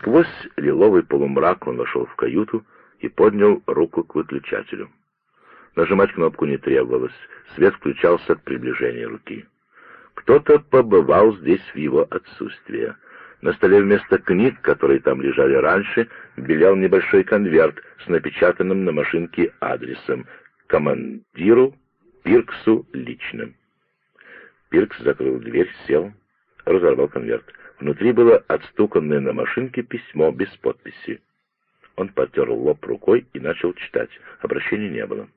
Сквозь лиловый полумрак он вошел в каюту и поднял руку к выключателю. Нажимать кнопку не требовалось, свет включался от приближения руки. Кто-то побывал здесь в его отсутствие. На столе вместо книг, которые там лежали раньше, белел небольшой конверт с напечатанным на машинке адресом «Командиру Пирксу личным». Пиркс закрыл дверь, сел, разорвал конверт. Внутри было отстуканное на машинке письмо без подписи. Он потер лоб рукой и начал читать. Обращения не было.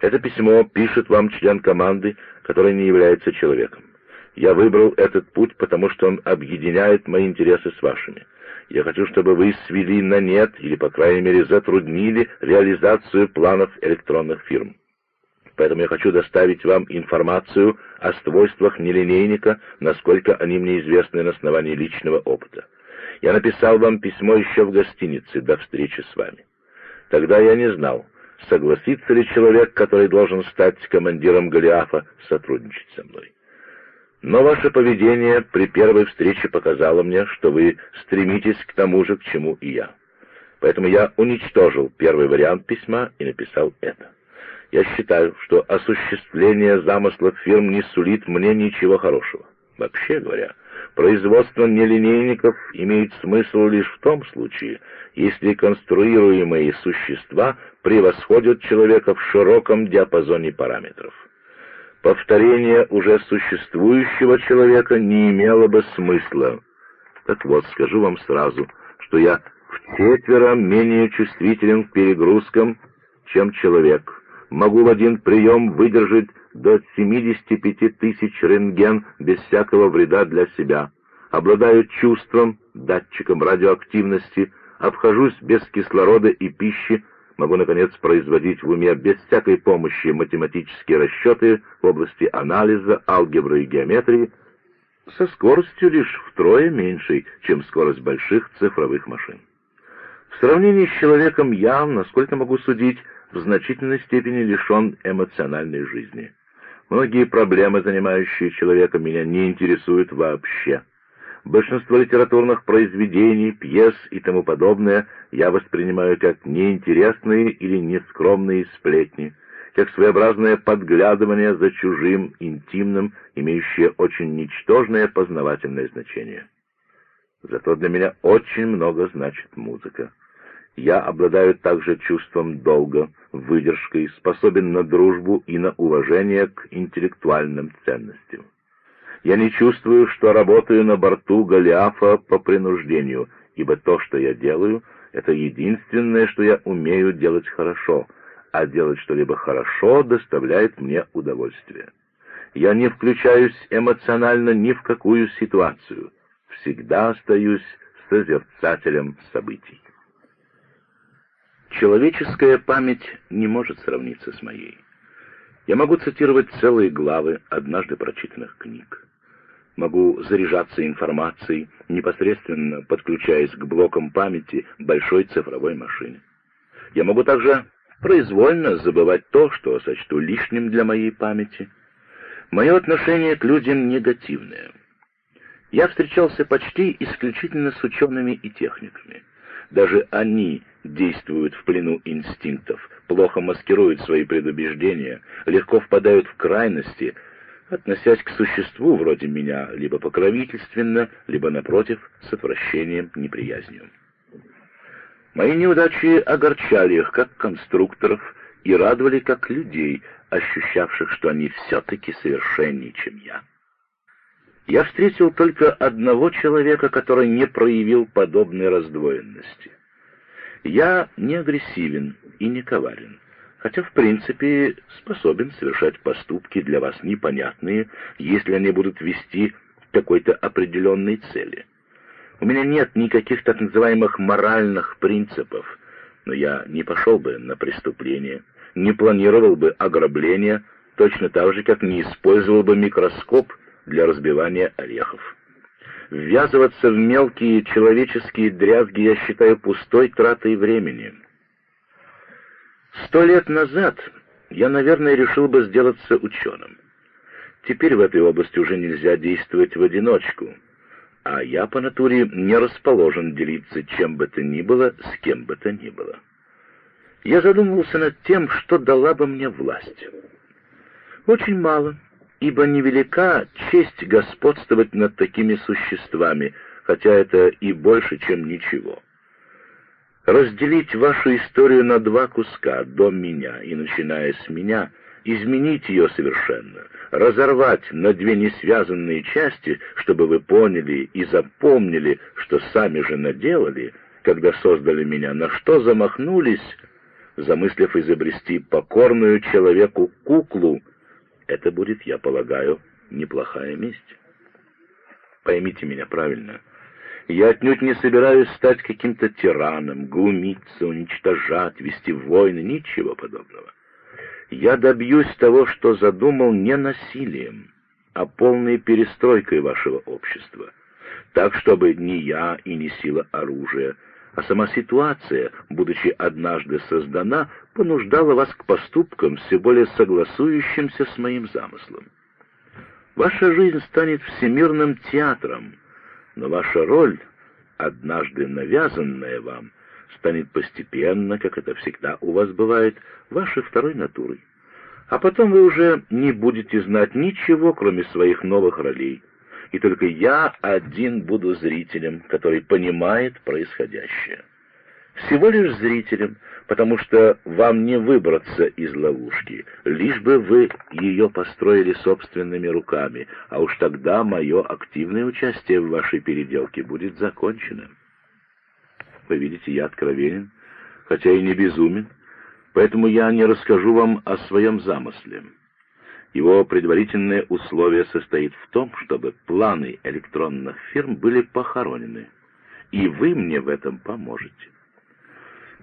Это письмо пишет вам член команды, который не является человеком. Я выбрал этот путь, потому что он объединяет мои интересы с вашими. Я хочу, чтобы вы свели на нет или, по крайней мере, затруднили реализацию планов электронных фирм. Поэтому я хочу доставить вам информацию о свойствах нелинейника, насколько они мне известны на основании личного опыта. Я написал вам письмо еще в гостинице до встречи с вами. Тогда я не знал, согласится ли человек, который должен стать командиром Голиафа, сотрудничать со мной. Но ваше поведение при первой встрече показало мне, что вы стремитесь к тому же, к чему и я. Поэтому я уничтожил первый вариант письма и написал это. Я считаю, что осуществление замыслов фирм не сулит мне ничего хорошего. Вообще говоря, производство нелинейников имеет смысл лишь в том случае, если конструируемые существа превосходят человека в широком диапазоне параметров. Повторение уже существующего человека не имело бы смысла. Так вот, скажу вам сразу, что я в четверо менее чувствителен к перегрузкам, чем человек. Могу в один прием выдержать до 75 тысяч рентген без всякого вреда для себя. Обладаю чувством, датчиком радиоактивности, обхожусь без кислорода и пищи, могу, наконец, производить в уме без всякой помощи математические расчеты в области анализа, алгебры и геометрии, со скоростью лишь втрое меньшей, чем скорость больших цифровых машин. В сравнении с человеком я, насколько могу судить, в значительной степени лишен эмоциональной жизни. Многие проблемы, занимающие человека, меня не интересуют вообще. Большинство литературных произведений, пьес и тому подобное я воспринимаю как неинтересные или нескромные сплетни, как своеобразное подглядывание за чужим, интимным, имеющее очень ничтожное познавательное значение. Зато для меня очень много значит музыка. Я обладаю также чувством долга, выдержкой, способен на дружбу и на уважение к интеллектуальным ценностям. Я не чувствую, что работаю на борту Голиафа по принуждению, ибо то, что я делаю, это единственное, что я умею делать хорошо, а делать что-либо хорошо доставляет мне удовольствие. Я не включаюсь эмоционально ни в какую ситуацию, всегда остаюсь созерцателем событий. Человеческая память не может сравниться с моей. Я могу цитировать целые главы однажды прочитанных книг. Могу заряжаться информацией, непосредственно подключаясь к блокам памяти большой цифровой машины. Я могу также произвольно забывать то, что сочту лишним для моей памяти. Мое отношение к людям негативное. Я встречался почти исключительно с учеными и техниками. Даже они действуют в плену инстинктов, плохо маскируют свои предубеждения, легко впадают в крайности, относясь к существу вроде меня либо покровительственно, либо, напротив, с отвращением, неприязнью. Мои неудачи огорчали их как конструкторов и радовали как людей, ощущавших, что они все-таки совершеннее, чем я. Я встретил только одного человека, который не проявил подобной раздвоенности — я не агрессивен и не коварен, хотя, в принципе, способен совершать поступки для вас непонятные, если они будут вести к какой-то определенной цели. У меня нет никаких так называемых моральных принципов, но я не пошел бы на преступление, не планировал бы ограбление, точно так же, как не использовал бы микроскоп для разбивания орехов. Ввязываться в мелкие человеческие дрязги я считаю пустой тратой времени. Сто лет назад я, наверное, решил бы сделаться ученым. Теперь в этой области уже нельзя действовать в одиночку. а я по натуре не расположен делиться чем бы то ни было с кем бы то ни было. Я задумывался над тем, что дала бы мне власть. Очень мало, ибо невелика честь господствовать над такими существами, хотя это и больше, чем ничего. Разделить вашу историю на два куска, до меня и начиная с меня, изменить ее совершенно, разорвать на две несвязанные части, чтобы вы поняли и запомнили, что сами же наделали, когда создали меня, на что замахнулись, замыслив изобрести покорную человеку куклу, это будет, я полагаю, неплохая месть. Поймите меня правильно. Я отнюдь не собираюсь стать каким-то тираном, глумиться, уничтожать, вести войны, ничего подобного. Я добьюсь того, что задумал не насилием, а полной перестройкой вашего общества, так, чтобы ни я и ни сила оружия, а сама ситуация, будучи однажды создана, понуждала вас к поступкам, все более согласующимся с моим замыслом. Ваша жизнь станет всемирным театром, но ваша роль, однажды навязанная вам, станет постепенно, как это всегда у вас бывает, вашей второй натурой. А потом вы уже не будете знать ничего, кроме своих новых ролей, и только я один буду зрителем, который понимает происходящее. Всего лишь зрителем, потому что вам не выбраться из ловушки, лишь бы вы ее построили собственными руками, а уж тогда мое активное участие в вашей переделке будет законченным. Вы видите, я откровенен, хотя и не безумен, поэтому я не расскажу вам о своем замысле. Его предварительное условие состоит в том, чтобы планы электронных фирм были похоронены, и вы мне в этом поможете.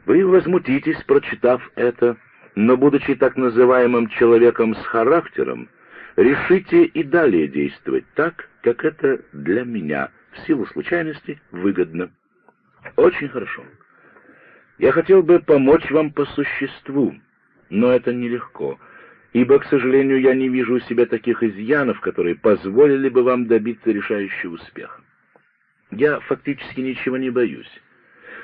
Вы возмутитесь, прочитав это, но, будучи так называемым человеком с характером, решите и далее действовать так, как это для меня, в силу случайности, выгодно. Очень хорошо. Я хотел бы помочь вам по существу, но это нелегко, ибо, к сожалению, я не вижу у себя таких изъянов, которые позволили бы вам добиться решающего успеха. Я фактически ничего не боюсь.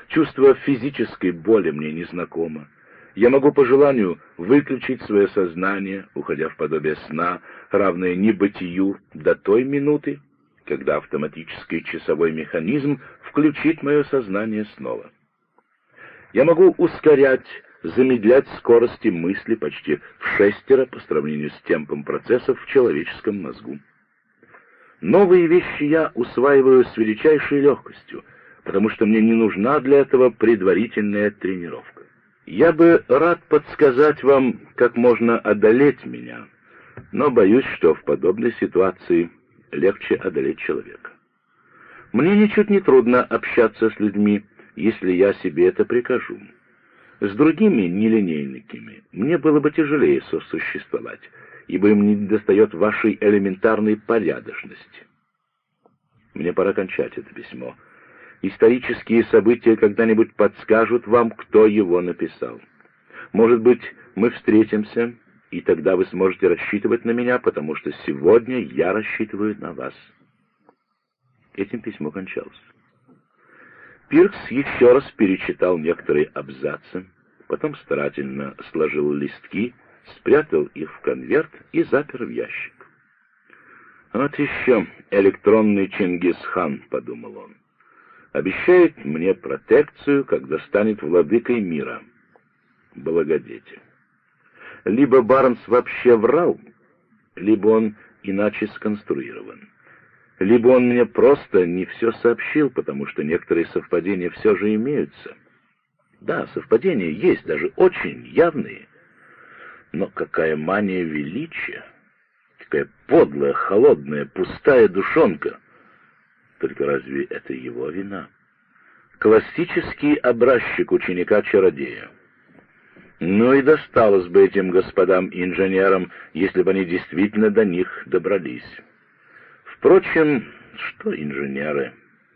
Чувство физической боли мне незнакомо. Я могу по желанию выключить свое сознание, уходя в подобие сна, равное небытию, до той минуты, когда автоматический часовой механизм включит мое сознание снова. Я могу ускорять, замедлять скорости мысли почти в шестеро по сравнению с темпом процессов в человеческом мозгу. Новые вещи я усваиваю с величайшей легкостью, потому что мне не нужна для этого предварительная тренировка. Я бы рад подсказать вам, как можно одолеть меня, но боюсь, что в подобной ситуации легче одолеть человека. Мне ничуть не трудно общаться с людьми, если я себе это прикажу. С другими нелинейниками мне было бы тяжелее сосуществовать, ибо им не достает вашей элементарной порядочности. Мне пора кончать это письмо. Исторические события когда-нибудь подскажут вам, кто его написал. Может быть, мы встретимся, и тогда вы сможете рассчитывать на меня, потому что сегодня я рассчитываю на вас. Этим письмо кончалось. Пиркс еще раз перечитал некоторые абзацы, потом старательно сложил листки, спрятал их в конверт и запер в ящик. «Вот еще электронный Чингисхан», — подумал он, — «обещает мне протекцию, когда станет владыкой мира. Благодетель» либо Барнс вообще врал, либо он иначе сконструирован. Либо он мне просто не все сообщил, потому что некоторые совпадения все же имеются. Да, совпадения есть, даже очень явные. Но какая мания величия! Какая подлая, холодная, пустая душонка! Только разве это его вина? Классический образчик ученика-чародея. Ну и досталось бы этим господам-инженерам, если бы они действительно до них добрались. Впрочем, что инженеры?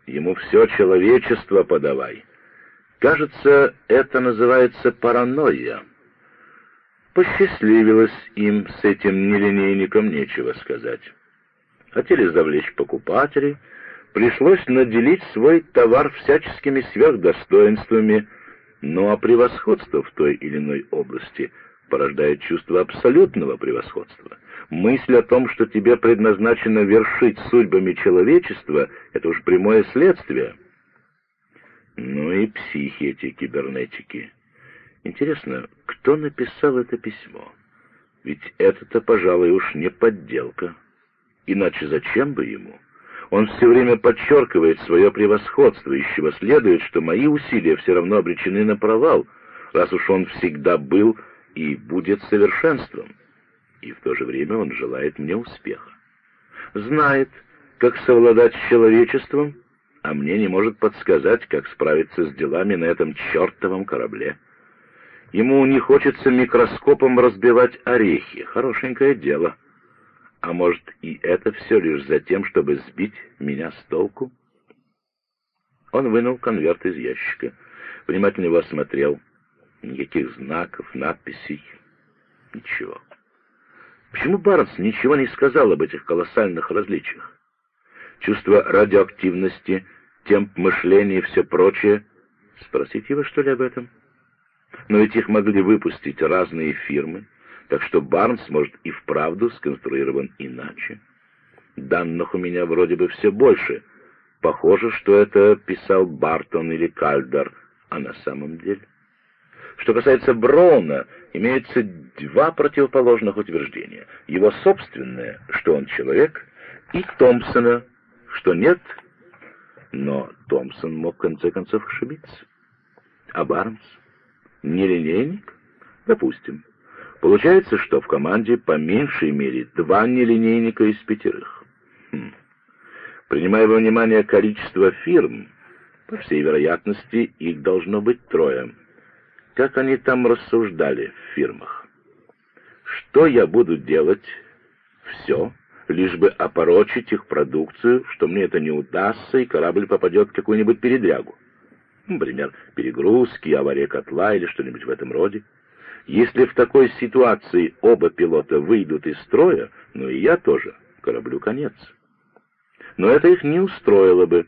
Ему все человечество подавай. Кажется, это называется паранойя. Посчастливилось им с этим нелинейником, нечего сказать. Хотели завлечь покупателей, пришлось наделить свой товар всяческими сверхдостоинствами, ну а превосходство в той или иной области порождает чувство абсолютного превосходства. Мысль о том, что тебе предназначено вершить судьбами человечества, это уж прямое следствие. Ну и психи эти кибернетики. Интересно, кто написал это письмо? Ведь это-то, пожалуй, уж не подделка. Иначе зачем бы ему? Он все время подчеркивает свое превосходство, из чего следует, что мои усилия все равно обречены на провал, раз уж он всегда был и будет совершенством. И в то же время он желает мне успеха. Знает, как совладать с человечеством, а мне не может подсказать, как справиться с делами на этом чертовом корабле. Ему не хочется микроскопом разбивать орехи. Хорошенькое дело. А может, и это все лишь за тем, чтобы сбить меня с толку? Он вынул конверт из ящика, внимательно его осмотрел. Никаких знаков, надписей, ничего. Почему Барнс ничего не сказал об этих колоссальных различиях? Чувство радиоактивности, темп мышления и все прочее. Спросить его, что ли, об этом? — но ведь их могли выпустить разные фирмы, так что Барнс, может, и вправду сконструирован иначе. Данных у меня вроде бы все больше. Похоже, что это писал Бартон или Кальдер, а на самом деле... Что касается Брауна, имеется два противоположных утверждения. Его собственное, что он человек, и Томпсона, что нет. Но Томпсон мог в конце концов ошибиться. А Барнс? Нелинейник? Допустим. Получается, что в команде по меньшей мере два нелинейника из пятерых. Хм. Принимая во внимание количество фирм, по всей вероятности, их должно быть трое. Как они там рассуждали в фирмах? Что я буду делать? Все, лишь бы опорочить их продукцию, что мне это не удастся, и корабль попадет в какую-нибудь передрягу например, перегрузки, авария котла или что-нибудь в этом роде. Если в такой ситуации оба пилота выйдут из строя, ну и я тоже, кораблю конец. Но это их не устроило бы.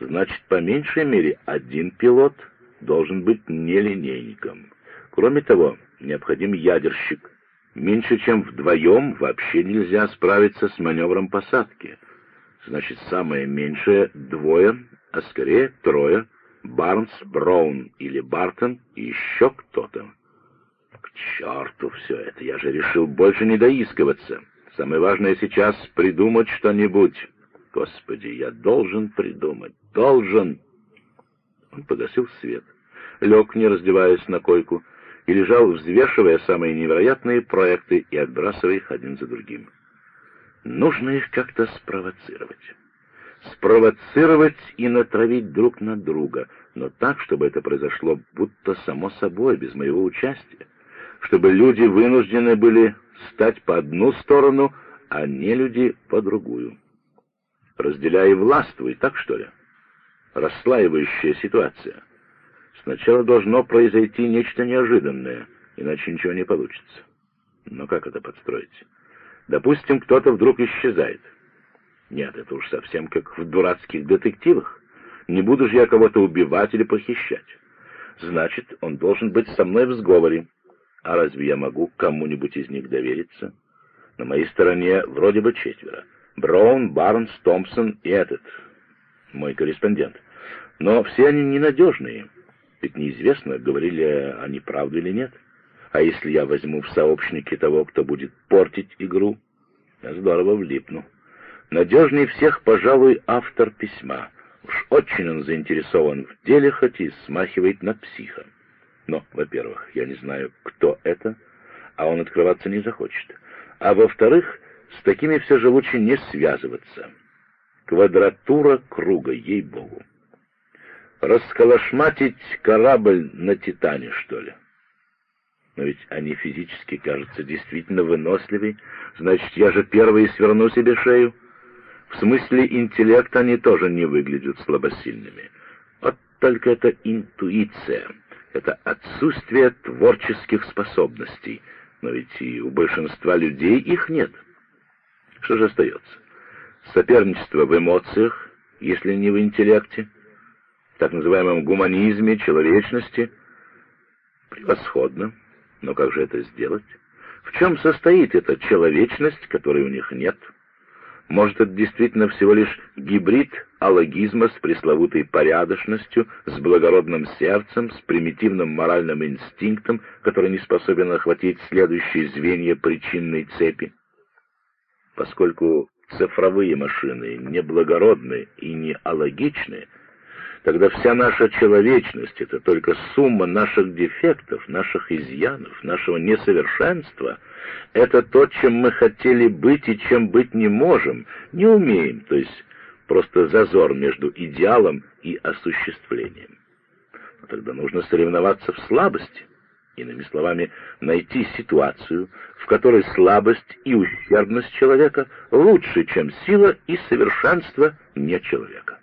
Значит, по меньшей мере, один пилот должен быть нелинейником. Кроме того, необходим ядерщик. Меньше чем вдвоем вообще нельзя справиться с маневром посадки. Значит, самое меньшее — двое, а скорее трое — Барнс, Браун или Бартон и еще кто-то. К черту все это, я же решил больше не доискиваться. Самое важное сейчас — придумать что-нибудь. Господи, я должен придумать, должен. Он погасил свет, лег, не раздеваясь на койку, и лежал, взвешивая самые невероятные проекты и отбрасывая их один за другим. Нужно их как-то спровоцировать спровоцировать и натравить друг на друга, но так, чтобы это произошло будто само собой, без моего участия, чтобы люди вынуждены были стать по одну сторону, а не люди по другую. Разделяй и властвуй, так что ли? Расслаивающая ситуация. Сначала должно произойти нечто неожиданное, иначе ничего не получится. Но как это подстроить? Допустим, кто-то вдруг исчезает — нет, это уж совсем как в дурацких детективах. Не буду же я кого-то убивать или похищать. Значит, он должен быть со мной в сговоре. А разве я могу кому-нибудь из них довериться? На моей стороне вроде бы четверо. Браун, Барнс, Томпсон и этот, мой корреспондент. Но все они ненадежные. Ведь неизвестно, говорили они правду или нет. А если я возьму в сообщники того, кто будет портить игру, я здорово влипну. Надежнее всех, пожалуй, автор письма. Уж очень он заинтересован в деле, хоть и смахивает на психа. Но, во-первых, я не знаю, кто это, а он открываться не захочет. А во-вторых, с такими все же лучше не связываться. Квадратура круга, ей-богу. Расколошматить корабль на Титане, что ли? Но ведь они физически, кажется, действительно выносливее. Значит, я же первый сверну себе шею. В смысле интеллекта они тоже не выглядят слабосильными. Вот только это интуиция, это отсутствие творческих способностей. Но ведь и у большинства людей их нет. Что же остается? Соперничество в эмоциях, если не в интеллекте, в так называемом гуманизме, человечности. Превосходно. Но как же это сделать? В чем состоит эта человечность, которой у них нет? Может, это действительно всего лишь гибрид алогизма с пресловутой порядочностью, с благородным сердцем, с примитивным моральным инстинктом, который не способен охватить следующие звенья причинной цепи? Поскольку цифровые машины не благородны и не алогичны, тогда вся наша человечность — это только сумма наших дефектов, наших изъянов, нашего несовершенства. Это то, чем мы хотели быть и чем быть не можем, не умеем, то есть просто зазор между идеалом и осуществлением. Но тогда нужно соревноваться в слабости. Иными словами, найти ситуацию, в которой слабость и ущербность человека лучше, чем сила и совершенство не человека.